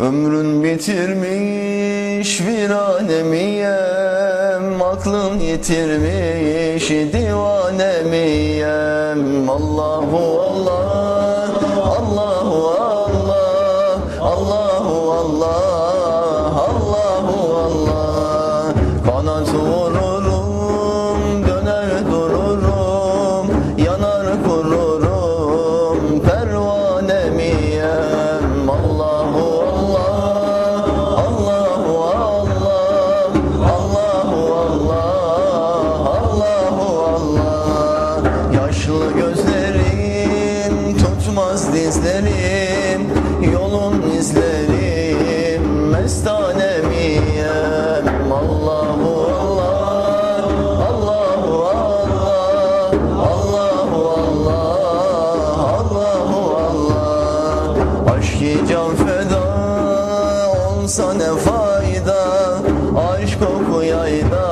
Ömrün bitirmiş viranemiyem Aklın yitirmiş divanemiyem. Allahu Allah Allahu Allah Allahu Allah Allahu Allah. Kanat dizlerim Yolun izlerim. Mestanemiyem Allahu Allah Allahu Allah Allahu Allah. Allahu Allah Aşk-ı can feda olsa ne fayda Aşk koku yayda